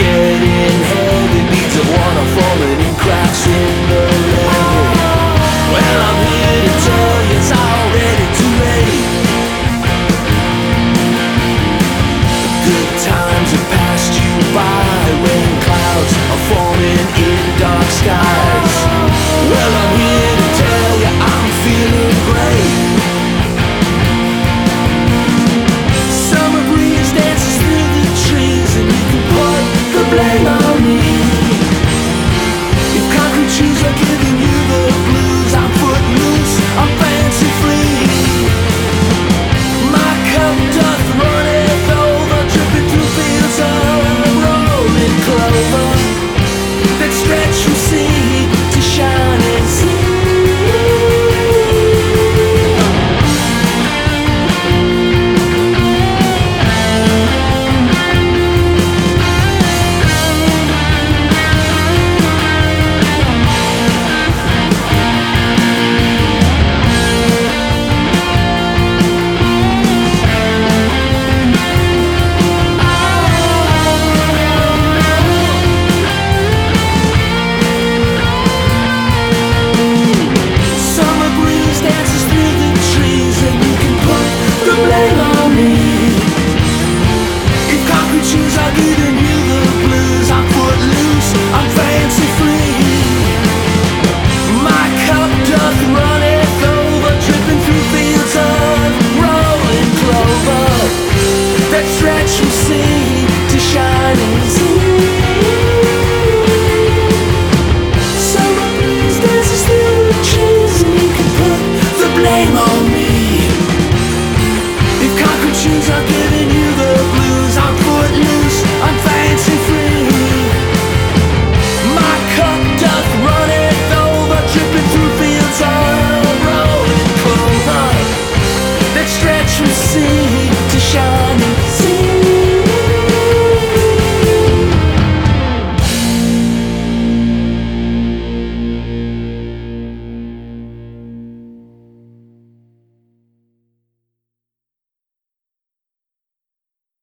get it. a treacherous sea